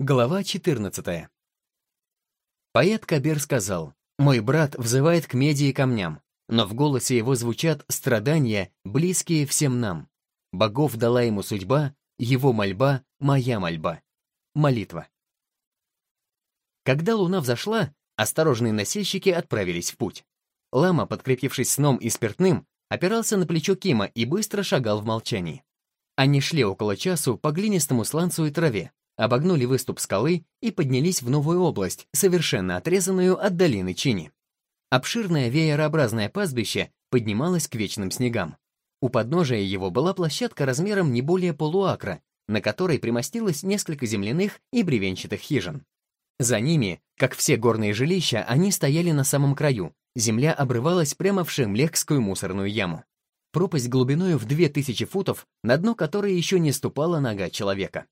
Глава 14. Поэт Кабер сказал, «Мой брат взывает к меди и камням, но в голосе его звучат страдания, близкие всем нам. Богов дала ему судьба, его мольба — моя мольба. Молитва». Когда луна взошла, осторожные носильщики отправились в путь. Лама, подкрепившись сном и спиртным, опирался на плечо Кима и быстро шагал в молчании. Они шли около часу по глинистому сланцу и траве, обогнули выступ скалы и поднялись в новую область, совершенно отрезанную от долины Чини. Обширное веерообразное пастбище поднималось к вечным снегам. У подножия его была площадка размером не более полуакра, на которой примостилось несколько земляных и бревенчатых хижин. За ними, как все горные жилища, они стояли на самом краю, земля обрывалась прямо в Шемлехскую мусорную яму. Пропасть глубиною в 2000 футов, на дно которой еще не ступала нога человека.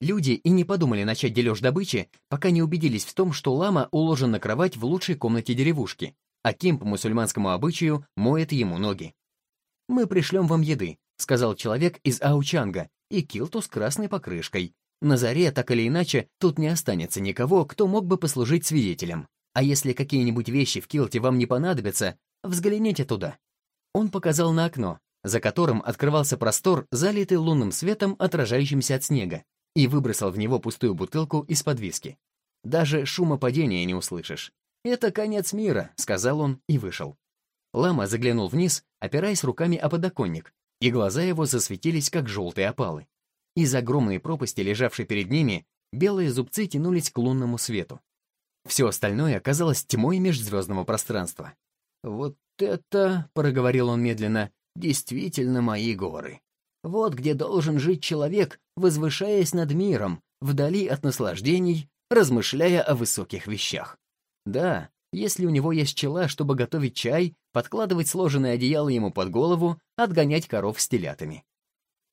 Люди и не подумали начать дележ добычи, пока не убедились в том, что лама уложен на кровать в лучшей комнате деревушки, а Ким по мусульманскому обычаю моет ему ноги. «Мы пришлем вам еды», — сказал человек из Аучанга, и килту с красной покрышкой. На заре, так или иначе, тут не останется никого, кто мог бы послужить свидетелем. А если какие-нибудь вещи в килте вам не понадобятся, взгляните туда. Он показал на окно, за которым открывался простор, залитый лунным светом, отражающимся от снега и выбросил в него пустую бутылку из-под виски. Даже шума падения не услышишь. «Это конец мира», — сказал он и вышел. Лама заглянул вниз, опираясь руками о подоконник, и глаза его засветились, как желтые опалы. Из огромной пропасти, лежавшей перед ними, белые зубцы тянулись к лунному свету. Все остальное оказалось тьмой межзвездного пространства. «Вот это», — проговорил он медленно, — «действительно мои горы». Вот где должен жить человек, возвышаясь над миром, вдали от наслаждений, размышляя о высоких вещах. Да, если у него есть чела, чтобы готовить чай, подкладывать сложенное одеяло ему под голову, отгонять коров с телятами.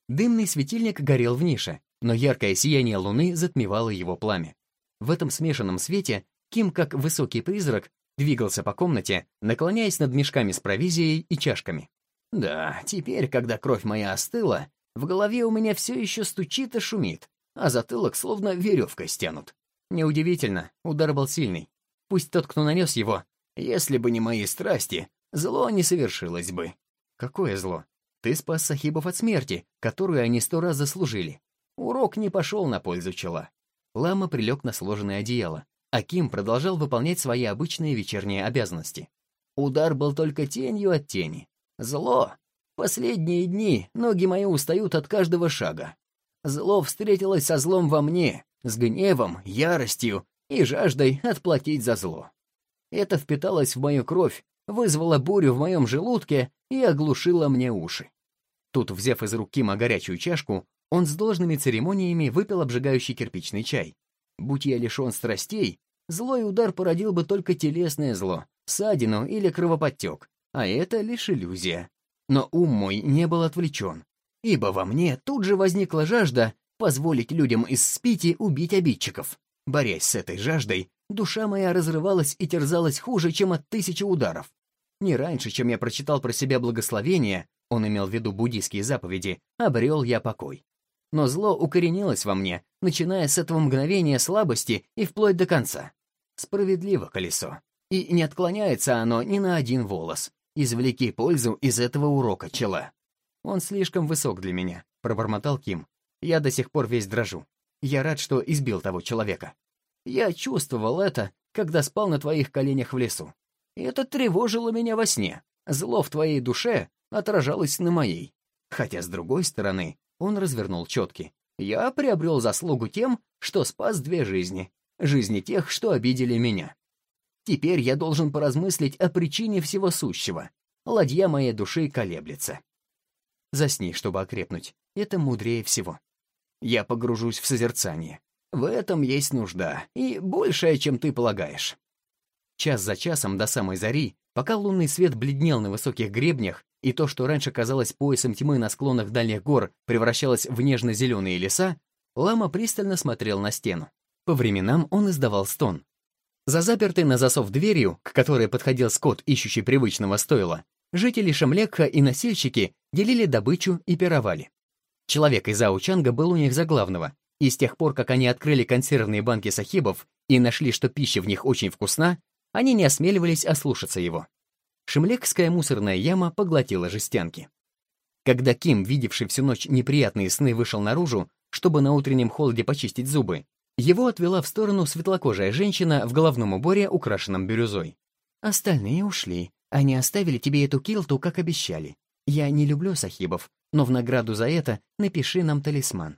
Дымный светильник горел в нише, но яркое сияние луны затмевало его пламя. В этом смешанном свете Ким, как высокий призрак, двигался по комнате, наклоняясь над мешками с провизией и чашками. Да, теперь, когда кровь моя остыла, в голове у меня все еще стучит и шумит, а затылок словно веревкой стянут. Неудивительно, удар был сильный. Пусть тот, кто нанес его, если бы не мои страсти, зло не совершилось бы. Какое зло? Ты спас сахибов от смерти, которую они сто раз заслужили. Урок не пошел на пользу чела. Лама прилег на сложенное одеяло, а Ким продолжал выполнять свои обычные вечерние обязанности. Удар был только тенью от тени. Зло. Последние дни ноги мои устают от каждого шага. Зло встретилось со злом во мне, с гневом, яростью и жаждой отплатить за зло. Это впиталось в мою кровь, вызвало бурю в моем желудке и оглушило мне уши. Тут, взяв из рук Кима горячую чашку, он с должными церемониями выпил обжигающий кирпичный чай. Будь я лишен страстей, злой удар породил бы только телесное зло, ссадину или кровоподтек, а это лишь иллюзия. Но ум мой не был отвлечен, ибо во мне тут же возникла жажда позволить людям из спити убить обидчиков. Борясь с этой жаждой, душа моя разрывалась и терзалась хуже, чем от тысячи ударов. Не раньше, чем я прочитал про себя благословение, он имел в виду буддийские заповеди, обрел я покой. Но зло укоренилось во мне, начиная с этого мгновения слабости и вплоть до конца. Справедливо колесо. И не отклоняется оно ни на один волос. Извлеки пользу из этого урока, чела. Он слишком высок для меня, пробормотал Ким. Я до сих пор весь дрожу. Я рад, что избил того человека. Я чувствовал это, когда спал на твоих коленях в лесу. Это тревожило меня во сне. Зло в твоей душе отражалось на моей. Хотя, с другой стороны, он развернул четки. Я приобрел заслугу тем, что спас две жизни. Жизни тех, что обидели меня. Теперь я должен поразмыслить о причине всего сущего. Ладья моей души колеблется. Засни, чтобы окрепнуть. Это мудрее всего. Я погружусь в созерцание. В этом есть нужда, и большая, чем ты полагаешь. Час за часом до самой зари, пока лунный свет бледнел на высоких гребнях, и то, что раньше казалось поясом тьмы на склонах дальних гор, превращалось в нежно-зеленые леса, Лама пристально смотрел на стену. По временам он издавал стон, за запертой на засов дверью, к которой подходил скот, ищущий привычного стойла, жители Шамлекха и носильщики делили добычу и пировали. Человек из Аучанга был у них за главного, И с тех пор, как они открыли консервные банки сахибов и нашли, что пища в них очень вкусна, они не осмеливались ослушаться его. Шемлекская мусорная яма поглотила жестянки. Когда Ким, видевший всю ночь неприятные сны, вышел наружу, чтобы на утреннем холоде почистить зубы, его отвела в сторону светлокожая женщина в головном уборе, украшенном бирюзой. «Остальные ушли. Они оставили тебе эту килту, как обещали. Я не люблю сахибов, но в награду за это напиши нам талисман.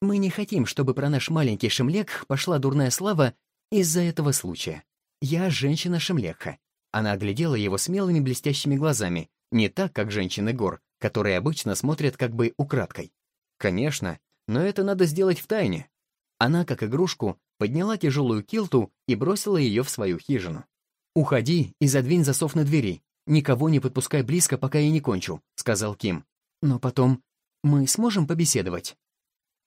Мы не хотим, чтобы про наш маленький Шемлек пошла дурная слава из-за этого случая. Я женщина Шемлекха». Она оглядела его смелыми блестящими глазами, не так, как женщины гор, которые обычно смотрят как бы украдкой. «Конечно, но это надо сделать в тайне». Она, как игрушку, подняла тяжелую килту и бросила ее в свою хижину. «Уходи и задвинь засов на двери. Никого не подпускай близко, пока я не кончу», — сказал Ким. «Но потом мы сможем побеседовать».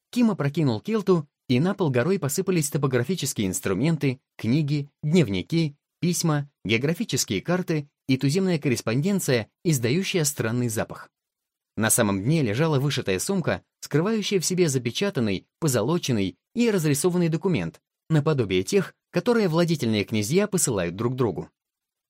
Ким опрокинул килту, и на пол горой посыпались топографические инструменты, книги, дневники, письма, географические карты и туземная корреспонденция, издающая странный запах. На самом дне лежала вышитая сумка, скрывающая в себе запечатанный, позолоченный и разрисованный документ, наподобие тех, которые владетельные князья посылают друг другу.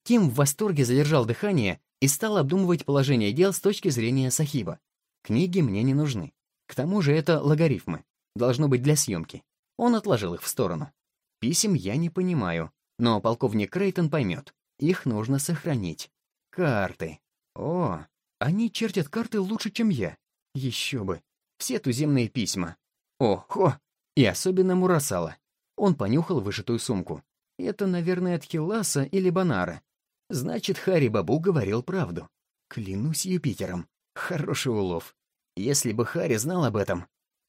Ким в восторге задержал дыхание и стал обдумывать положение дел с точки зрения Сахиба. Книги мне не нужны. К тому же это логарифмы. Должно быть для съемки. Он отложил их в сторону. Писем я не понимаю, но полковник Крейтон поймет. Их нужно сохранить. Карты. О, они чертят карты лучше, чем я. Еще бы. Все туземные письма. Ого! И особенно Мурасала. Он понюхал вышитую сумку. Это, наверное, от Хиласа или Банара. Значит, Хари Бабу говорил правду. Клянусь Юпитером. Хороший улов. Если бы Хари знал об этом,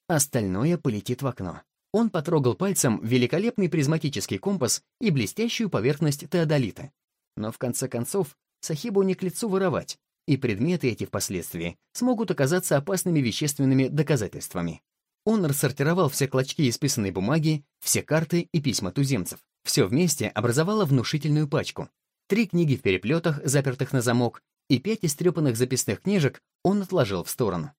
остальное полетит в окно. Он потрогал пальцем великолепный призматический компас и блестящую поверхность теодолита. Но в конце концов, Сахибу не к лицу воровать, и предметы эти впоследствии смогут оказаться опасными вещественными доказательствами. Он рассортировал все клочки исписанной бумаги, все карты и письма туземцев. Все вместе образовало внушительную пачку. Три книги в переплетах, запертых на замок, и пять истрепанных записных книжек он отложил в сторону.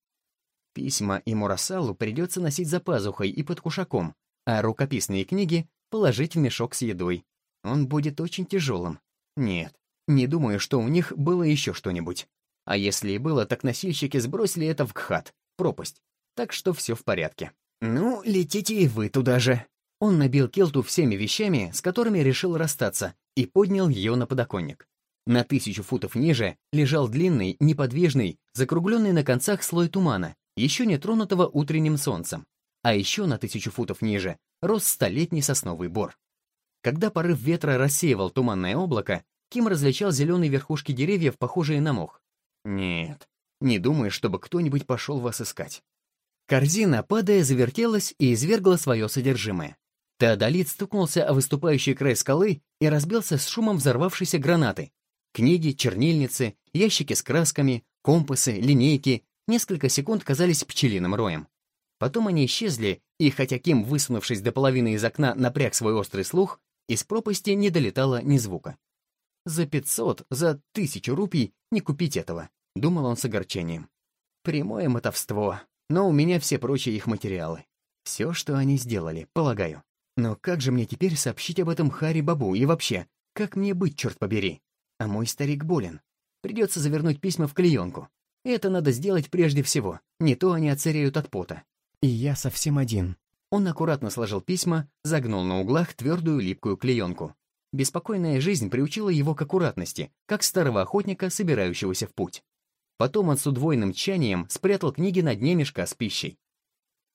Письма и Мурасалу придется носить за пазухой и под кушаком, а рукописные книги положить в мешок с едой. Он будет очень тяжелым. Нет, не думаю, что у них было еще что-нибудь. А если и было, так носильщики сбросили это в Кхат, пропасть. Так что все в порядке. Ну, летите и вы туда же. Он набил Келту всеми вещами, с которыми решил расстаться, и поднял ее на подоконник. На тысячу футов ниже лежал длинный, неподвижный, закругленный на концах слой тумана, еще не тронутого утренним солнцем. А еще на тысячу футов ниже рос столетний сосновый бор. Когда порыв ветра рассеивал туманное облако, Ким различал зеленые верхушки деревьев, похожие на мох. Нет, не думаю, чтобы кто-нибудь пошел вас искать. Корзина, падая, завертелась и извергла свое содержимое. Теодолит стукнулся о выступающий край скалы и разбился с шумом взорвавшейся гранаты. Книги, чернильницы, ящики с красками, компасы, линейки несколько секунд казались пчелиным роем. Потом они исчезли, и хотя Ким, высунувшись до половины из окна, напряг свой острый слух, из пропасти не долетало ни звука. За пятьсот, за тысячу рупий не купить этого, думал он с огорчением. Прямое мотовство, но у меня все прочие их материалы. Все, что они сделали, полагаю. Но как же мне теперь сообщить об этом Хари Бабу и вообще, как мне быть, черт побери? А мой старик болен. Придется завернуть письма в клеенку. Это надо сделать прежде всего, не то они оцареют от пота. И я совсем один. Он аккуратно сложил письма, загнул на углах твердую липкую клеенку. Беспокойная жизнь приучила его к аккуратности, как старого охотника, собирающегося в путь. Потом он с удвоенным тчанием спрятал книги на дне мешка с пищей.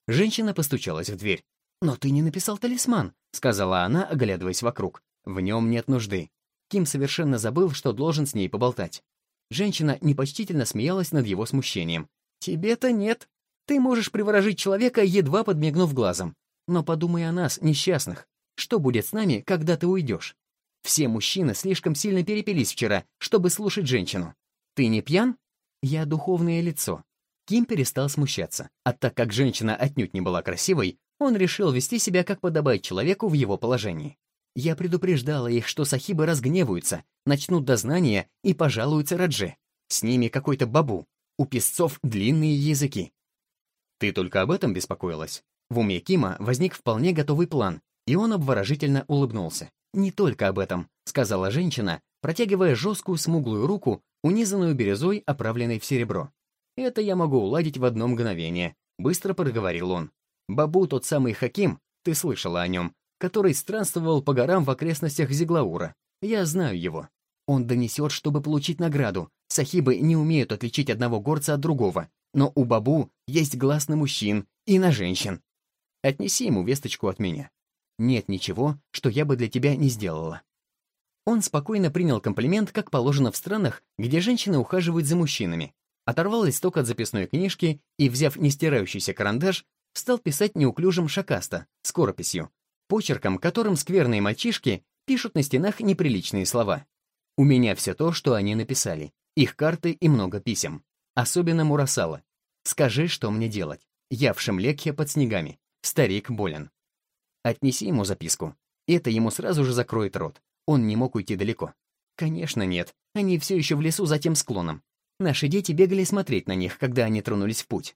Женщина постучалась в дверь. «Но ты не написал талисман», — сказала она, оглядываясь вокруг. «В нем нет нужды». Ким совершенно забыл, что должен с ней поболтать. Женщина непочтительно смеялась над его смущением. «Тебе-то нет. Ты можешь приворожить человека, едва подмигнув глазом. Но подумай о нас, несчастных. Что будет с нами, когда ты уйдешь? Все мужчины слишком сильно перепились вчера, чтобы слушать женщину. Ты не пьян? Я духовное лицо. Ким перестал смущаться, а так как женщина отнюдь не была красивой, он решил вести себя как подобает человеку в его положении. Я предупреждала их, что сахибы разгневаются, начнут дознания и пожалуются Радже. С ними какой-то бабу. У песцов длинные языки. Ты только об этом беспокоилась? В уме Кима возник вполне готовый план, и он обворожительно улыбнулся. «Не только об этом», — сказала женщина, протягивая жесткую смуглую руку, унизанную бирюзой, оправленной в серебро. «Это я могу уладить в одно мгновение», — быстро проговорил он. «Бабу тот самый Хаким, ты слышала о нем, который странствовал по горам в окрестностях Зиглаура. Я знаю его. Он донесет, чтобы получить награду. Сахибы не умеют отличить одного горца от другого, но у Бабу есть глаз на мужчин и на женщин. Отнеси ему весточку от меня. Нет ничего, что я бы для тебя не сделала». Он спокойно принял комплимент, как положено в странах, где женщины ухаживают за мужчинами, оторвал листок от записной книжки и, взяв нестирающийся карандаш, стал писать неуклюжим шакаста, скорописью, почерком, которым скверные мальчишки пишут на стенах неприличные слова. У меня все то, что они написали, их карты и много писем. Особенно Мурасала. Скажи, что мне делать. Я в Шемлеке под снегами. Старик болен. Отнеси ему записку. Это ему сразу же закроет рот. Он не мог уйти далеко. Конечно, нет. Они все еще в лесу за тем склоном. Наши дети бегали смотреть на них, когда они тронулись в путь.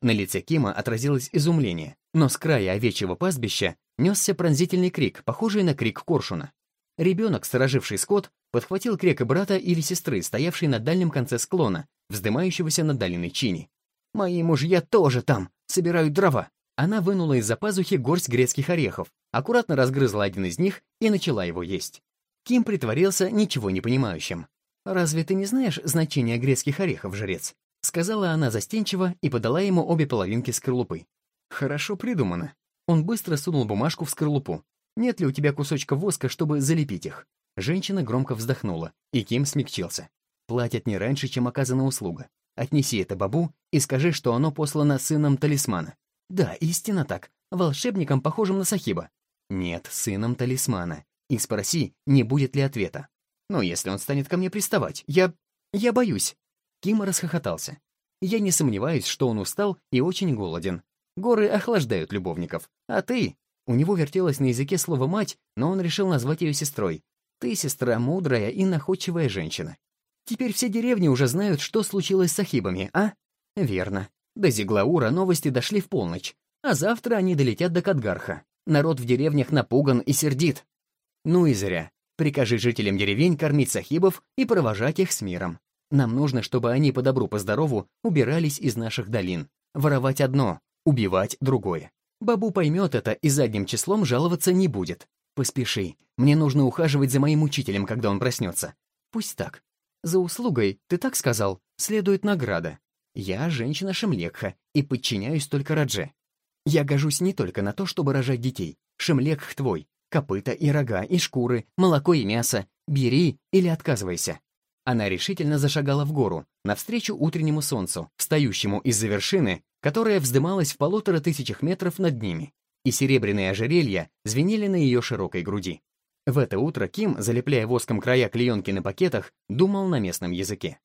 На лице Кима отразилось изумление, но с края овечьего пастбища несся пронзительный крик, похожий на крик коршуна. Ребенок, стороживший скот, подхватил крик брата или сестры, стоявшей на дальнем конце склона, вздымающегося над долиной Чини. «Мои мужья тоже там, собирают дрова!» Она вынула из-за пазухи горсть грецких орехов, аккуратно разгрызла один из них и начала его есть. Ким притворился ничего не понимающим. «Разве ты не знаешь значения грецких орехов, жрец?» Сказала она застенчиво и подала ему обе половинки скорлупы. «Хорошо придумано». Он быстро сунул бумажку в скорлупу. «Нет ли у тебя кусочка воска, чтобы залепить их?» Женщина громко вздохнула, и Ким смягчился. «Платят не раньше, чем оказана услуга. Отнеси это бабу и скажи, что оно послано сыном талисмана. Да, истинно так. Волшебником, похожим на Сахиба. Нет, сыном талисмана. И спроси, не будет ли ответа. Но если он станет ко мне приставать, я... я боюсь. Ким расхохотался. Я не сомневаюсь, что он устал и очень голоден. Горы охлаждают любовников. А ты... У него вертелось на языке слово «мать», но он решил назвать ее сестрой. Ты, сестра, мудрая и находчивая женщина. Теперь все деревни уже знают, что случилось с Сахибами, а? Верно. До Зиглаура новости дошли в полночь, а завтра они долетят до Кадгарха. Народ в деревнях напуган и сердит. Ну и зря. Прикажи жителям деревень кормить сахибов и провожать их с миром. Нам нужно, чтобы они по добру, по здорову убирались из наших долин. Воровать одно, убивать другое. Бабу поймет это и задним числом жаловаться не будет. Поспеши, мне нужно ухаживать за моим учителем, когда он проснется. Пусть так. За услугой, ты так сказал, следует награда. Я женщина Шемлекха и подчиняюсь только Радже. Я гожусь не только на то, чтобы рожать детей. Шемлекх твой. Копыта и рога, и шкуры, молоко и мясо. Бери или отказывайся. Она решительно зашагала в гору, навстречу утреннему солнцу, встающему из-за вершины, которая вздымалась в полутора тысячах метров над ними, и серебряные ожерелья звенели на ее широкой груди. В это утро Ким, залепляя воском края клеенки на пакетах, думал на местном языке.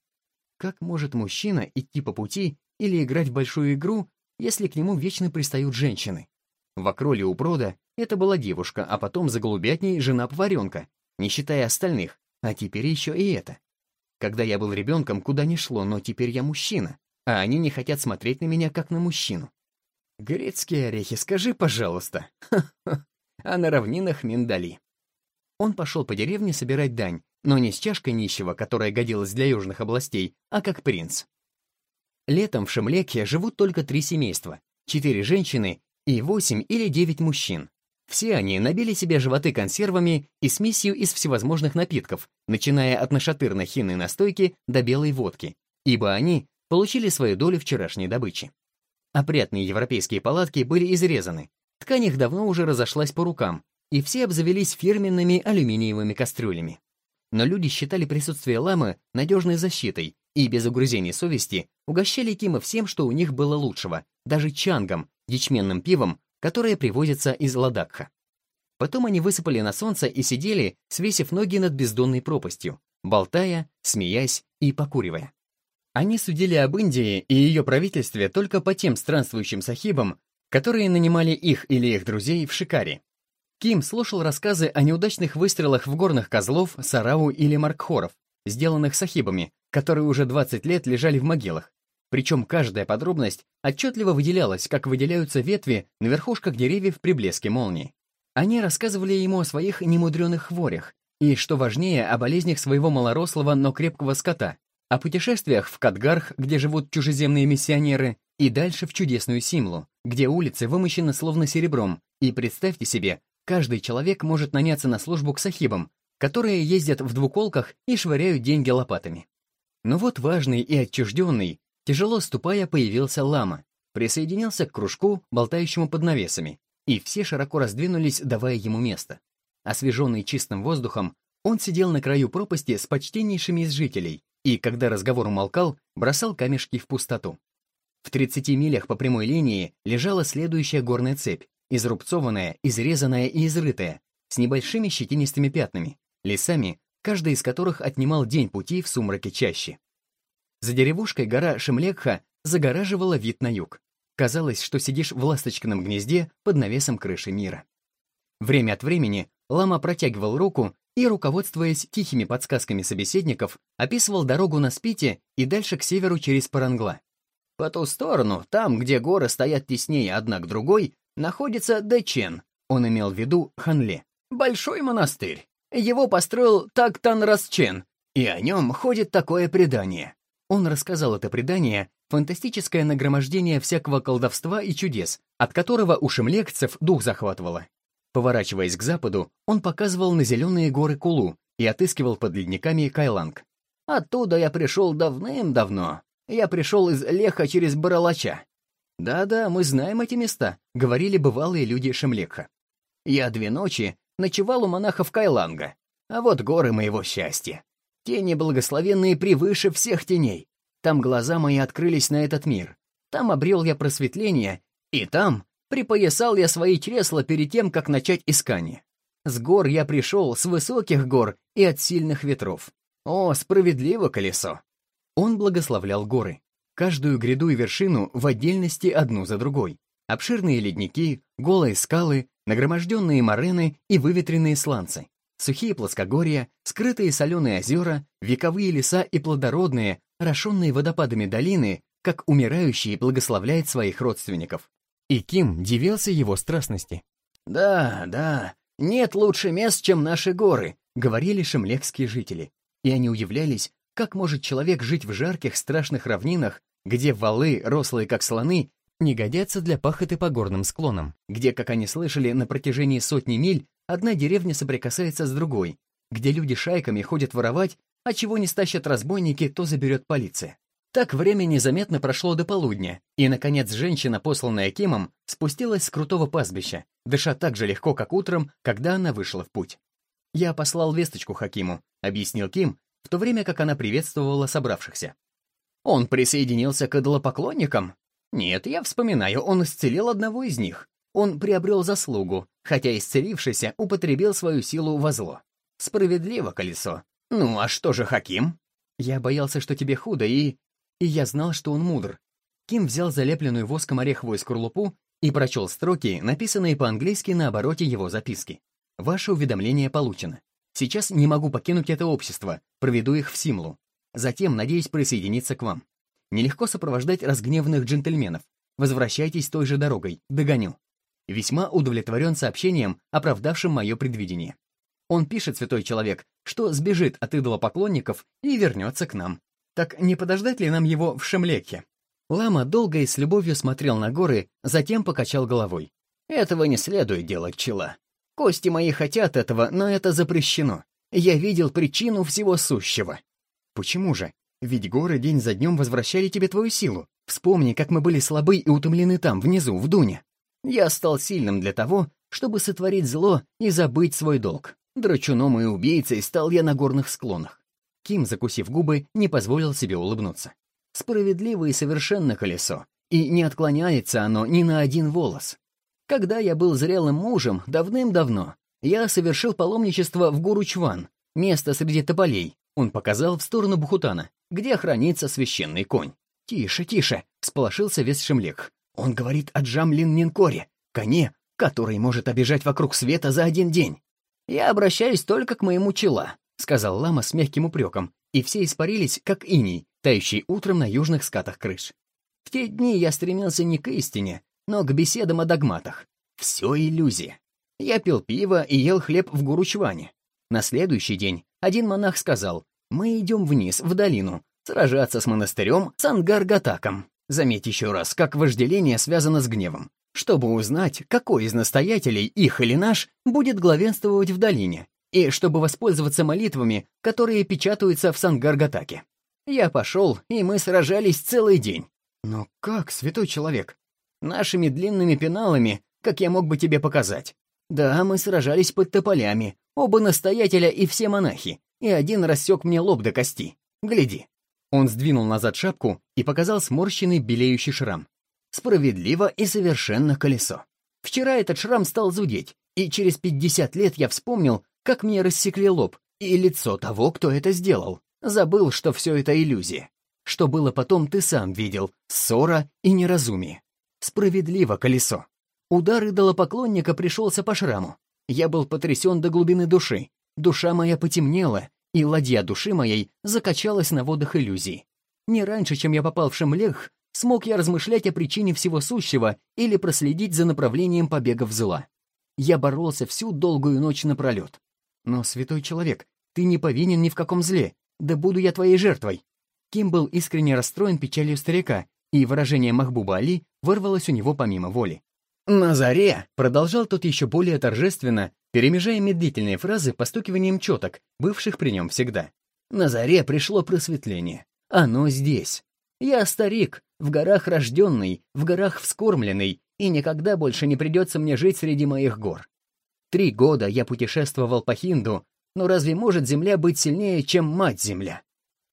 Как может мужчина идти по пути или играть в большую игру, если к нему вечно пристают женщины? В окроле у Брода это была девушка, а потом за голубятней жена-поваренка, не считая остальных, а теперь еще и это. Когда я был ребенком, куда ни шло, но теперь я мужчина, а они не хотят смотреть на меня, как на мужчину. Грецкие орехи, скажи, пожалуйста. А на равнинах миндали. Он пошел по деревне собирать дань, но не с чашкой нищего, которая годилась для южных областей, а как принц. Летом в Шемлеке живут только три семейства, четыре женщины и восемь или девять мужчин. Все они набили себе животы консервами и смесью из всевозможных напитков, начиная от нашатырной хинной настойки до белой водки, ибо они получили свою долю вчерашней добычи. Опрятные европейские палатки были изрезаны, ткань их давно уже разошлась по рукам, и все обзавелись фирменными алюминиевыми кастрюлями. Но люди считали присутствие ламы надежной защитой и без угрызений совести угощали Кима всем, что у них было лучшего, даже чангом, ячменным пивом, которое привозится из Ладакха. Потом они высыпали на солнце и сидели, свесив ноги над бездонной пропастью, болтая, смеясь и покуривая. Они судили об Индии и ее правительстве только по тем странствующим сахибам, которые нанимали их или их друзей в Шикаре, Ким слушал рассказы о неудачных выстрелах в горных козлов, сарау или маркхоров, сделанных сахибами, которые уже 20 лет лежали в могилах, Причем каждая подробность отчетливо выделялась, как выделяются ветви на верхушках деревьев при блеске молнии. Они рассказывали ему о своих немудреных хворях и, что важнее, о болезнях своего малорослого, но крепкого скота, о путешествиях в Катгарх, где живут чужеземные миссионеры, и дальше в чудесную Симлу, где улицы вымощены словно серебром, и представьте себе, каждый человек может наняться на службу к сахибам, которые ездят в двуколках и швыряют деньги лопатами. Но вот важный и отчужденный, тяжело ступая, появился лама, присоединился к кружку, болтающему под навесами, и все широко раздвинулись, давая ему место. Освеженный чистым воздухом, он сидел на краю пропасти с почтеннейшими из жителей и, когда разговор умолкал, бросал камешки в пустоту. В 30 милях по прямой линии лежала следующая горная цепь, изрубцованная, изрезанная и изрытая, с небольшими щетинистыми пятнами, лесами, каждый из которых отнимал день пути в сумраке чаще. За деревушкой гора Шемлекха загораживала вид на юг. Казалось, что сидишь в ласточкином гнезде под навесом крыши мира. Время от времени Лама протягивал руку и, руководствуясь тихими подсказками собеседников, описывал дорогу на Спите и дальше к северу через Парангла. По ту сторону, там, где горы стоят теснее одна к другой, находится Дэчен, он имел в виду Ханле. Большой монастырь. Его построил Тактан Расчен, и о нем ходит такое предание. Он рассказал это предание, фантастическое нагромождение всякого колдовства и чудес, от которого у шемлекцев дух захватывало. Поворачиваясь к западу, он показывал на зеленые горы Кулу и отыскивал под ледниками Кайланг. «Оттуда я пришел давным-давно. Я пришел из Леха через Баралача. Да-да, мы знаем эти места», — говорили бывалые люди Шемлекха. «Я две ночи ночевал у монахов Кайланга, а вот горы моего счастья. Тени благословенные превыше всех теней. Там глаза мои открылись на этот мир. Там обрел я просветление, и там припоясал я свои чресла перед тем, как начать искание. С гор я пришел, с высоких гор и от сильных ветров. О, справедливо колесо! Он благословлял горы. Каждую гряду и вершину в отдельности одну за другой. Обширные ледники, голые скалы, нагроможденные морены и выветренные сланцы сухие плоскогорья, скрытые соленые озера, вековые леса и плодородные, орошенные водопадами долины, как умирающий благословляет своих родственников. И Ким дивился его страстности. «Да, да, нет лучше мест, чем наши горы», — говорили шемлекские жители. И они удивлялись, как может человек жить в жарких страшных равнинах, где валы, рослые как слоны, не годятся для пахоты по горным склонам, где, как они слышали, на протяжении сотни миль одна деревня соприкасается с другой, где люди шайками ходят воровать, а чего не стащат разбойники, то заберет полиция. Так время незаметно прошло до полудня, и, наконец, женщина, посланная Кимом, спустилась с крутого пастбища, дыша так же легко, как утром, когда она вышла в путь. «Я послал весточку Хакиму», — объяснил Ким, в то время как она приветствовала собравшихся. «Он присоединился к идолопоклонникам?» «Нет, я вспоминаю, он исцелил одного из них. Он приобрел заслугу, хотя исцелившийся употребил свою силу во зло. Справедливо, колесо. Ну, а что же Хаким? Я боялся, что тебе худо, и... И я знал, что он мудр. Ким взял залепленную воском ореховую скорлупу и прочел строки, написанные по-английски на обороте его записки. Ваше уведомление получено. Сейчас не могу покинуть это общество, проведу их в Симлу. Затем надеюсь присоединиться к вам. Нелегко сопровождать разгневанных джентльменов. Возвращайтесь той же дорогой, догоню весьма удовлетворен сообщением, оправдавшим мое предвидение. Он пишет, святой человек, что сбежит от идолопоклонников и вернется к нам. Так не подождать ли нам его в Шемлеке? Лама долго и с любовью смотрел на горы, затем покачал головой. Этого не следует делать, чела. Кости мои хотят этого, но это запрещено. Я видел причину всего сущего. Почему же? Ведь горы день за днем возвращали тебе твою силу. Вспомни, как мы были слабы и утомлены там, внизу, в Дуне. Я стал сильным для того, чтобы сотворить зло и забыть свой долг. Драчуном и убийцей стал я на горных склонах. Ким, закусив губы, не позволил себе улыбнуться. Справедливо и совершенно колесо, и не отклоняется оно ни на один волос. Когда я был зрелым мужем, давным-давно, я совершил паломничество в гору Чван, место среди тополей. Он показал в сторону Бухутана, где хранится священный конь. «Тише, тише!» — всполошился весь Шемлек. Он говорит о Джамлин Нинкоре, коне, который может обижать вокруг света за один день. «Я обращаюсь только к моему чела», — сказал лама с мягким упреком, и все испарились, как иней, тающей утром на южных скатах крыш. В те дни я стремился не к истине, но к беседам о догматах. Все иллюзия. Я пил пиво и ел хлеб в Гуручване. На следующий день один монах сказал, «Мы идем вниз, в долину, сражаться с монастырем Сангаргатаком. Заметь еще раз, как вожделение связано с гневом. Чтобы узнать, какой из настоятелей, их или наш, будет главенствовать в долине, и чтобы воспользоваться молитвами, которые печатаются в Сангаргатаке. Я пошел, и мы сражались целый день. Но как, святой человек? Нашими длинными пеналами, как я мог бы тебе показать. Да, мы сражались под тополями, оба настоятеля и все монахи, и один рассек мне лоб до кости. Гляди. Он сдвинул назад шапку и показал сморщенный белеющий шрам. Справедливо и совершенно колесо. Вчера этот шрам стал зудеть, и через 50 лет я вспомнил, как мне рассекли лоб, и лицо того, кто это сделал. Забыл, что все это иллюзия. Что было потом, ты сам видел. Ссора и неразумие. Справедливо колесо. Удар идолопоклонника пришелся по шраму. Я был потрясен до глубины души. Душа моя потемнела, и ладья души моей закачалась на водах иллюзий. Не раньше, чем я попал в Шамлех, смог я размышлять о причине всего сущего или проследить за направлением побегов зла. Я боролся всю долгую ночь напролет. Но, святой человек, ты не повинен ни в каком зле, да буду я твоей жертвой. Ким был искренне расстроен печалью старика, и выражение Махбуба Али вырвалось у него помимо воли. «На заре!» — продолжал тот еще более торжественно, перемежая медлительные фразы постукиванием четок, бывших при нем всегда. «На заре пришло просветление. Оно здесь. Я старик, в горах рожденный, в горах вскормленный, и никогда больше не придется мне жить среди моих гор. Три года я путешествовал по Хинду, но разве может Земля быть сильнее, чем Мать-Земля?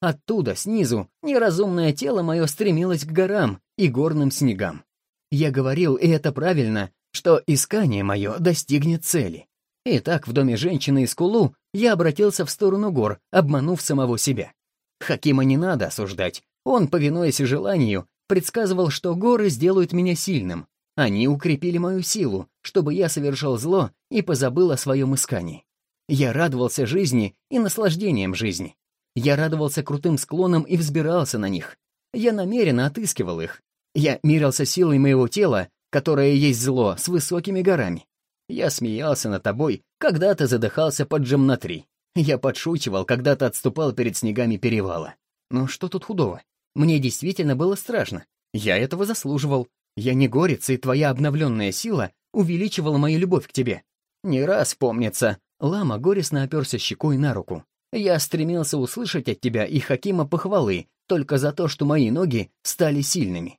Оттуда, снизу, неразумное тело мое стремилось к горам и горным снегам. Я говорил, и это правильно, что искание мое достигнет цели. Итак, в доме женщины из Кулу я обратился в сторону гор, обманув самого себя. Хакима не надо осуждать. Он, повинуясь желанию, предсказывал, что горы сделают меня сильным. Они укрепили мою силу, чтобы я совершал зло и позабыл о своем искании. Я радовался жизни и наслаждением жизни. Я радовался крутым склонам и взбирался на них. Я намеренно отыскивал их, я мирился силой моего тела, которое есть зло, с высокими горами. Я смеялся над тобой, когда ты задыхался под джамнатри. Я подшучивал, когда ты отступал перед снегами перевала. Но что тут худого? Мне действительно было страшно. Я этого заслуживал. Я не горец, и твоя обновленная сила увеличивала мою любовь к тебе. Не раз помнится. Лама горестно оперся щекой на руку. Я стремился услышать от тебя и Хакима похвалы только за то, что мои ноги стали сильными.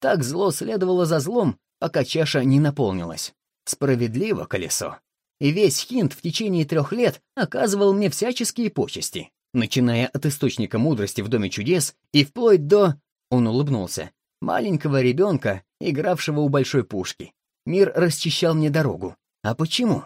Так зло следовало за злом, пока чаша не наполнилась. Справедливо колесо. И весь Хинт в течение трех лет оказывал мне всяческие почести, начиная от источника мудрости в Доме чудес и вплоть до... Он улыбнулся. Маленького ребенка, игравшего у большой пушки. Мир расчищал мне дорогу. А почему?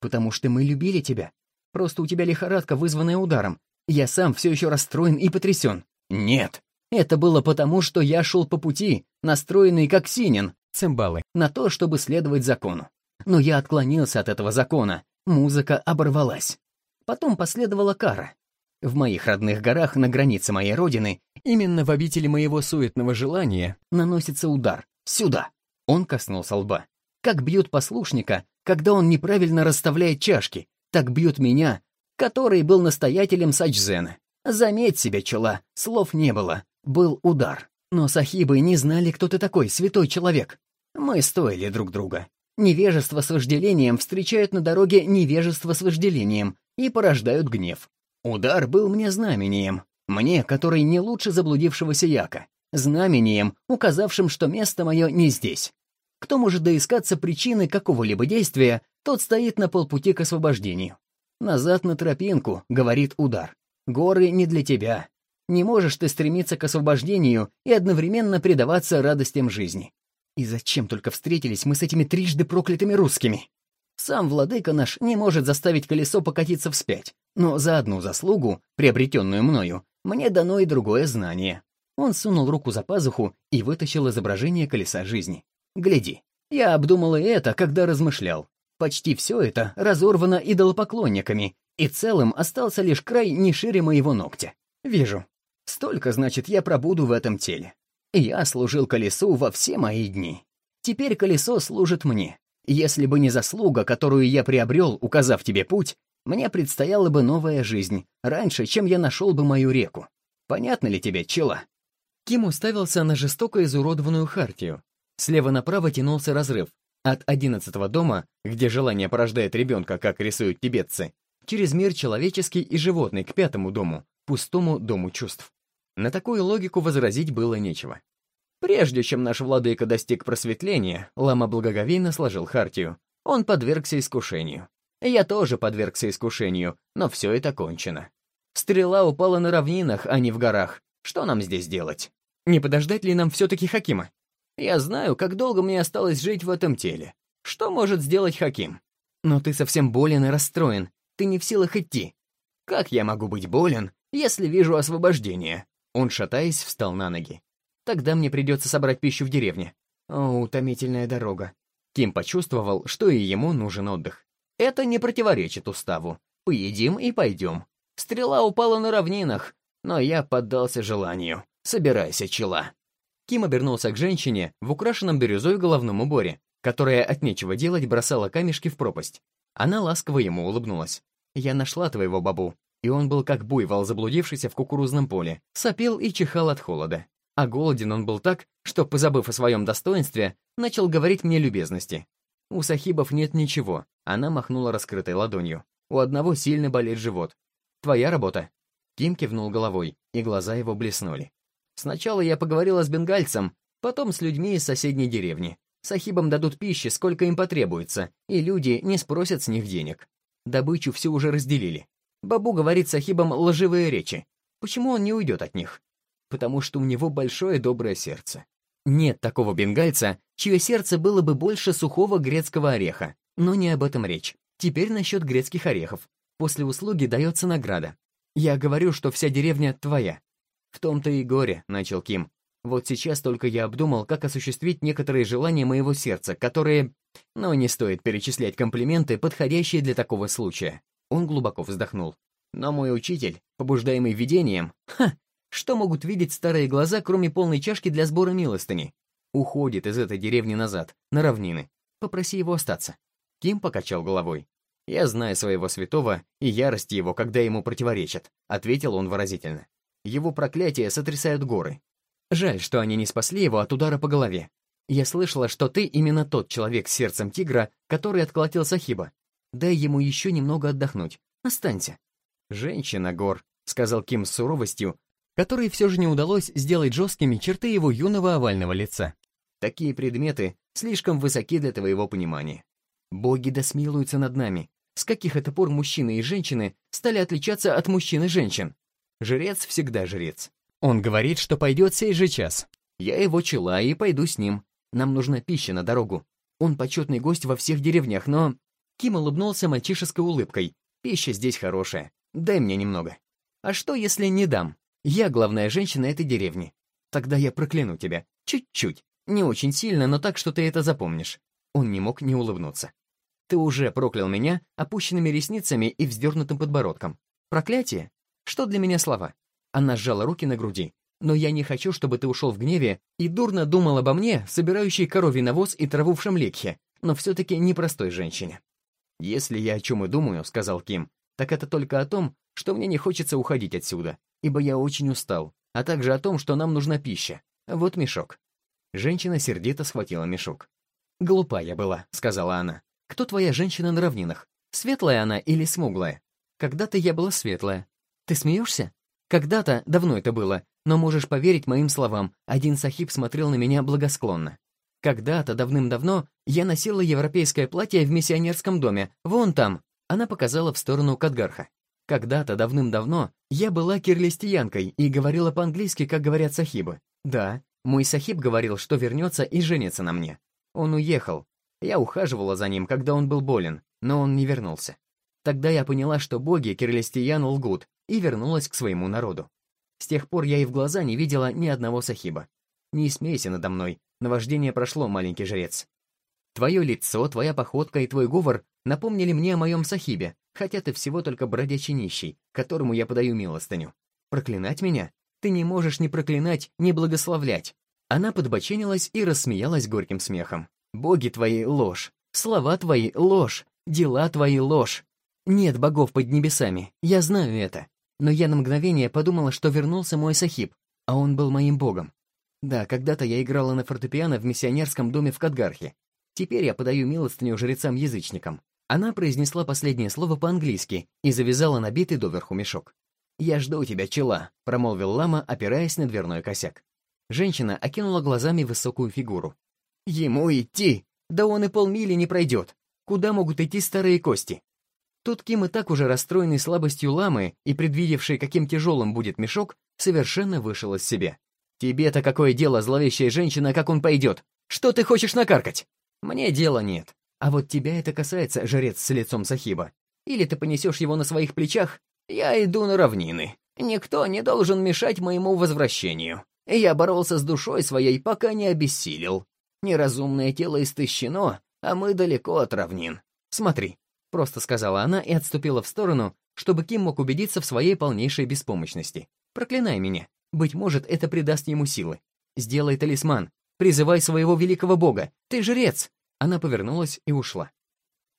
Потому что мы любили тебя. Просто у тебя лихорадка, вызванная ударом. Я сам все еще расстроен и потрясен. Нет, это было потому, что я шел по пути, настроенный как Синин, цимбалы, на то, чтобы следовать закону. Но я отклонился от этого закона, музыка оборвалась. Потом последовала кара. В моих родных горах на границе моей родины, именно в обители моего суетного желания, наносится удар. Сюда. Он коснулся лба. Как бьют послушника, когда он неправильно расставляет чашки, так бьют меня, который был настоятелем Сачзена. Заметь себе, чела, слов не было, был удар. Но сахибы не знали, кто ты такой, святой человек. Мы стоили друг друга. Невежество с вожделением встречают на дороге невежество с вожделением и порождают гнев. Удар был мне знамением. Мне, который не лучше заблудившегося яка. Знамением, указавшим, что место мое не здесь. Кто может доискаться причины какого-либо действия, тот стоит на полпути к освобождению. «Назад на тропинку», — говорит удар. «Горы не для тебя. Не можешь ты стремиться к освобождению и одновременно предаваться радостям жизни. И зачем только встретились мы с этими трижды проклятыми русскими? Сам владыка наш не может заставить колесо покатиться вспять, но за одну заслугу, приобретенную мною, мне дано и другое знание. Он сунул руку за пазуху и вытащил изображение колеса жизни. Гляди, я обдумал и это, когда размышлял. Почти все это разорвано идолопоклонниками, и целым остался лишь край не шире моего ногтя. Вижу, Столько, значит, я пробуду в этом теле. Я служил колесу во все мои дни. Теперь колесо служит мне. Если бы не заслуга, которую я приобрел, указав тебе путь, мне предстояла бы новая жизнь, раньше, чем я нашел бы мою реку. Понятно ли тебе, чела?» Ким уставился на жестоко изуродованную хартию. Слева направо тянулся разрыв. От одиннадцатого дома, где желание порождает ребенка, как рисуют тибетцы, через мир человеческий и животный к пятому дому, пустому дому чувств. На такую логику возразить было нечего. Прежде чем наш владыка достиг просветления, Лама благоговейно сложил хартию. Он подвергся искушению. Я тоже подвергся искушению, но все это кончено. Стрела упала на равнинах, а не в горах. Что нам здесь делать? Не подождать ли нам все-таки Хакима? Я знаю, как долго мне осталось жить в этом теле. Что может сделать Хаким? Но ты совсем болен и расстроен. Ты не в силах идти. Как я могу быть болен, если вижу освобождение? Он, шатаясь, встал на ноги. Тогда мне придется собрать пищу в деревне. О, утомительная дорога. Ким почувствовал, что и ему нужен отдых. Это не противоречит уставу. Поедим и пойдем. Стрела упала на равнинах, но я поддался желанию. Собирайся, чела. Ким обернулся к женщине в украшенном бирюзой головном уборе, которая от нечего делать бросала камешки в пропасть. Она ласково ему улыбнулась. «Я нашла твоего бабу». И он был как буйвол, заблудившийся в кукурузном поле, сопел и чихал от холода. А голоден он был так, что, позабыв о своем достоинстве, начал говорить мне любезности. «У сахибов нет ничего», — она махнула раскрытой ладонью. «У одного сильно болит живот. Твоя работа?» Ким кивнул головой, и глаза его блеснули. «Сначала я поговорила с бенгальцем, потом с людьми из соседней деревни. Сахибам дадут пищи, сколько им потребуется, и люди не спросят с них денег. Добычу все уже разделили. Бабу говорит сахибам лживые речи. Почему он не уйдет от них? Потому что у него большое доброе сердце. Нет такого бенгальца, чье сердце было бы больше сухого грецкого ореха. Но не об этом речь. Теперь насчет грецких орехов. После услуги дается награда. Я говорю, что вся деревня твоя. В том-то и горе, начал Ким. Вот сейчас только я обдумал, как осуществить некоторые желания моего сердца, которые... Но не стоит перечислять комплименты, подходящие для такого случая. Он глубоко вздохнул. Но мой учитель, побуждаемый видением... Ха! Что могут видеть старые глаза, кроме полной чашки для сбора милостыни? Уходит из этой деревни назад, на равнины. Попроси его остаться. Ким покачал головой. «Я знаю своего святого и ярость его, когда ему противоречат», — ответил он выразительно. «Его проклятия сотрясают горы. Жаль, что они не спасли его от удара по голове. Я слышала, что ты именно тот человек с сердцем тигра, который отколотил Сахиба. Дай ему еще немного отдохнуть. Останься». «Женщина, Гор», — сказал Ким с суровостью, которой все же не удалось сделать жесткими черты его юного овального лица. «Такие предметы слишком высоки для твоего понимания. Боги да смилуются над нами. С каких это пор мужчины и женщины стали отличаться от мужчин и женщин? Жрец всегда жрец. Он говорит, что пойдет сей же час. Я его чела и пойду с ним. Нам нужна пища на дорогу. Он почетный гость во всех деревнях, но...» Ким улыбнулся мальчишеской улыбкой. «Пища здесь хорошая. Дай мне немного». «А что, если не дам? Я главная женщина этой деревни. Тогда я прокляну тебя. Чуть-чуть. Не очень сильно, но так, что ты это запомнишь». Он не мог не улыбнуться. Ты уже проклял меня опущенными ресницами и вздернутым подбородком. Проклятие? Что для меня слова? Она сжала руки на груди. Но я не хочу, чтобы ты ушел в гневе и дурно думал обо мне, собирающей коровий навоз и траву в Шамлекхе, но все-таки непростой женщине. «Если я о чем и думаю», — сказал Ким, «так это только о том, что мне не хочется уходить отсюда, ибо я очень устал, а также о том, что нам нужна пища. Вот мешок». Женщина сердито схватила мешок. «Глупая была», — сказала она. Кто твоя женщина на равнинах? Светлая она или смуглая? Когда-то я была светлая. Ты смеешься? Когда-то, давно это было, но можешь поверить моим словам, один сахиб смотрел на меня благосклонно. Когда-то, давным-давно, я носила европейское платье в миссионерском доме, вон там. Она показала в сторону Кадгарха. Когда-то, давным-давно, я была кирлистиянкой и говорила по-английски, как говорят сахибы. Да, мой сахиб говорил, что вернется и женится на мне. Он уехал, я ухаживала за ним, когда он был болен, но он не вернулся. Тогда я поняла, что боги Кирлистиян лгут, и вернулась к своему народу. С тех пор я и в глаза не видела ни одного сахиба. Не смейся надо мной, наваждение прошло, маленький жрец. Твое лицо, твоя походка и твой говор напомнили мне о моем сахибе, хотя ты всего только бродячий нищий, которому я подаю милостыню. Проклинать меня? Ты не можешь ни проклинать, ни благословлять. Она подбоченилась и рассмеялась горьким смехом. Боги твои — ложь, слова твои — ложь, дела твои — ложь. Нет богов под небесами, я знаю это. Но я на мгновение подумала, что вернулся мой Сахиб, а он был моим богом. Да, когда-то я играла на фортепиано в миссионерском доме в Кадгархе. Теперь я подаю милостыню жрецам-язычникам. Она произнесла последнее слово по-английски и завязала набитый доверху мешок. «Я жду тебя, чела», — промолвил лама, опираясь на дверной косяк. Женщина окинула глазами высокую фигуру. «Ему идти! Да он и полмили не пройдет! Куда могут идти старые кости?» Тут Ким и так уже расстроенный слабостью ламы и предвидевший, каким тяжелым будет мешок, совершенно вышел из себя. «Тебе-то какое дело, зловещая женщина, как он пойдет? Что ты хочешь накаркать?» «Мне дела нет. А вот тебя это касается, жрец с лицом Сахиба. Или ты понесешь его на своих плечах? Я иду на равнины. Никто не должен мешать моему возвращению. Я боролся с душой своей, пока не обессилел. Неразумное тело истощено, а мы далеко от равнин. Смотри, — просто сказала она и отступила в сторону, чтобы Ким мог убедиться в своей полнейшей беспомощности. «Проклинай меня. Быть может, это придаст ему силы. Сделай талисман. Призывай своего великого бога. Ты жрец!» Она повернулась и ушла.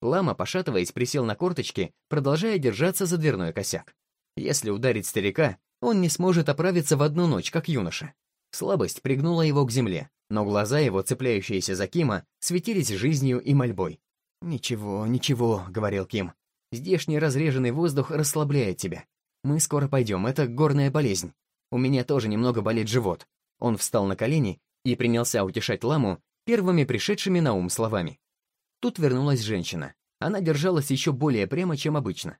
Лама, пошатываясь, присел на корточки, продолжая держаться за дверной косяк. Если ударить старика, он не сможет оправиться в одну ночь, как юноша. Слабость пригнула его к земле, но глаза его, цепляющиеся за Кима, светились жизнью и мольбой. «Ничего, ничего», — говорил Ким. «Здешний разреженный воздух расслабляет тебя. Мы скоро пойдем, это горная болезнь. У меня тоже немного болит живот». Он встал на колени и принялся утешать ламу первыми пришедшими на ум словами. Тут вернулась женщина. Она держалась еще более прямо, чем обычно.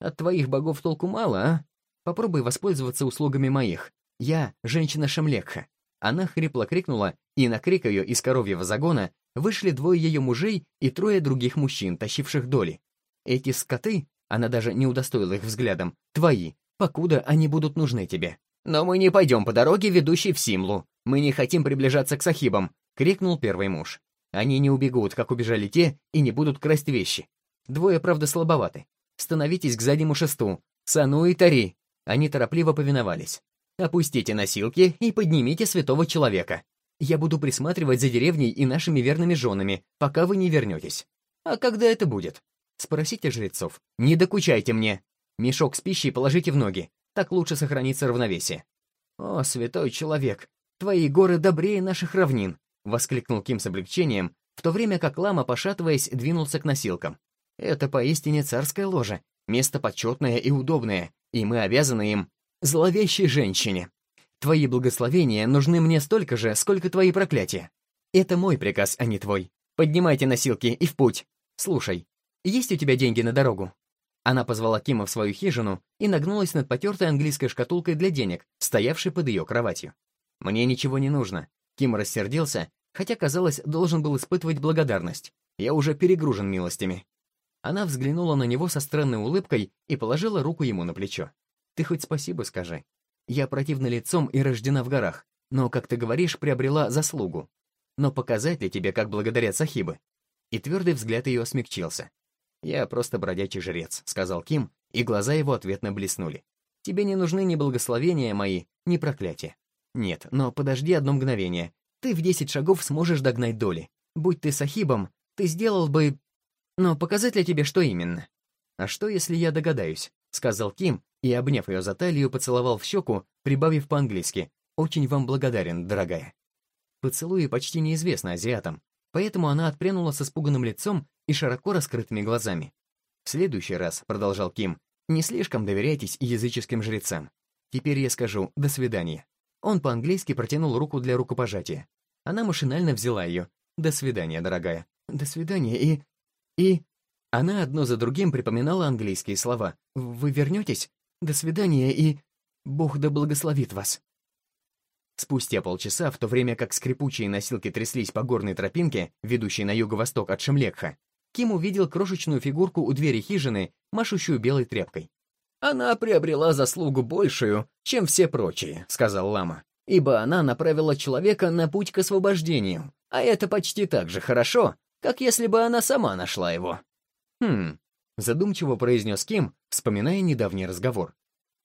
«От твоих богов толку мало, а? Попробуй воспользоваться услугами моих. Я — женщина Шамлекха». Она хрипло крикнула, и на крик ее из коровьего загона вышли двое ее мужей и трое других мужчин, тащивших доли. Эти скоты, она даже не удостоила их взглядом, твои, покуда они будут нужны тебе. «Но мы не пойдем по дороге, ведущей в Симлу. Мы не хотим приближаться к сахибам», — крикнул первый муж. «Они не убегут, как убежали те, и не будут красть вещи. Двое, правда, слабоваты. Становитесь к заднему шесту. Сану и Тари». Они торопливо повиновались. «Опустите носилки и поднимите святого человека. Я буду присматривать за деревней и нашими верными женами, пока вы не вернетесь. А когда это будет? Спросите жрецов. Не докучайте мне. Мешок с пищей положите в ноги. Так лучше сохранится равновесие. О, святой человек, твои горы добрее наших равнин, воскликнул Ким с облегчением, в то время как лама, пошатываясь, двинулся к носилкам. Это поистине царское ложе, место почетное и удобное, и мы обязаны им зловещей женщине. Твои благословения нужны мне столько же, сколько твои проклятия. Это мой приказ, а не твой. Поднимайте носилки и в путь. Слушай, есть у тебя деньги на дорогу?» Она позвала Кима в свою хижину и нагнулась над потертой английской шкатулкой для денег, стоявшей под ее кроватью. «Мне ничего не нужно». Ким рассердился, хотя, казалось, должен был испытывать благодарность. «Я уже перегружен милостями». Она взглянула на него со странной улыбкой и положила руку ему на плечо. «Ты хоть спасибо скажи. Я противна лицом и рождена в горах, но, как ты говоришь, приобрела заслугу. Но показать ли тебе, как благодарят сахибы?» И твердый взгляд ее смягчился. «Я просто бродячий жрец», — сказал Ким, и глаза его ответно блеснули. «Тебе не нужны ни благословения мои, ни проклятия. Нет, но подожди одно мгновение. Ты в десять шагов сможешь догнать доли. Будь ты сахибом, ты сделал бы... Но показать ли тебе, что именно?» «А что, если я догадаюсь?» — сказал Ким, и, обняв ее за талию, поцеловал в щеку, прибавив по-английски «Очень вам благодарен, дорогая». Поцелуи почти неизвестны азиатам, поэтому она отпрянула с испуганным лицом и широко раскрытыми глазами. «В следующий раз», — продолжал Ким, — «не слишком доверяйтесь языческим жрецам. Теперь я скажу «до свидания». Он по-английски протянул руку для рукопожатия. Она машинально взяла ее. «До свидания, дорогая». «До свидания и...» «И...» Она одно за другим припоминала английские слова. «Вы вернетесь? До свидания и... Бог да благословит вас». Спустя полчаса, в то время как скрипучие носилки тряслись по горной тропинке, ведущей на юго-восток от Шемлекха, Ким увидел крошечную фигурку у двери хижины, машущую белой тряпкой. «Она приобрела заслугу большую, чем все прочие», — сказал Лама, «ибо она направила человека на путь к освобождению, а это почти так же хорошо, как если бы она сама нашла его». «Хм, Задумчиво произнес Ким, вспоминая недавний разговор.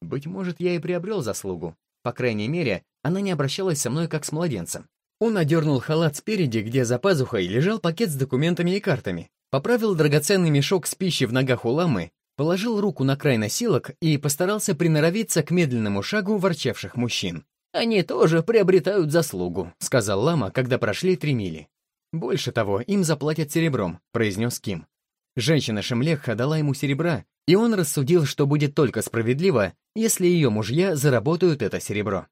«Быть может, я и приобрел заслугу. По крайней мере, она не обращалась со мной как с младенцем. Он одернул халат спереди, где за пазухой лежал пакет с документами и картами, поправил драгоценный мешок с пищей в ногах у ламы, положил руку на край носилок и постарался приноровиться к медленному шагу ворчавших мужчин. «Они тоже приобретают заслугу», — сказал лама, когда прошли три мили. «Больше того, им заплатят серебром», — произнес Ким. Женщина Шемлеха дала ему серебра, и он рассудил, что будет только справедливо, если ее мужья заработают это серебро.